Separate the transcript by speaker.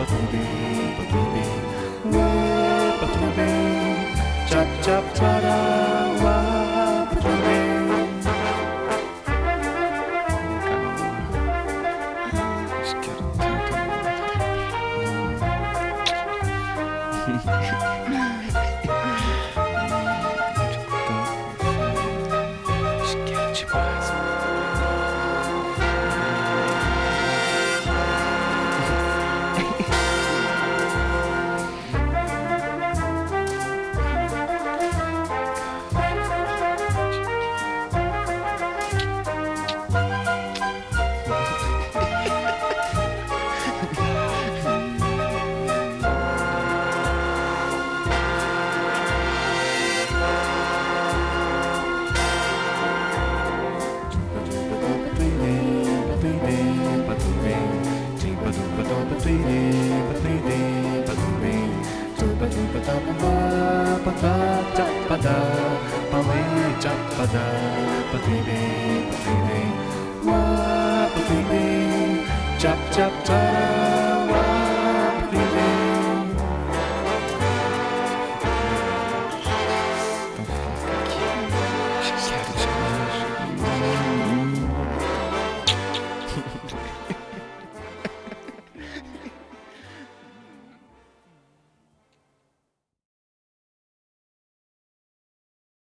Speaker 1: Patrubi, Patrubi, wa Patrubi, chap chap para wa Patrubi. fa cha pa da pa we cha pa da pa ti be pa ti wa pa ti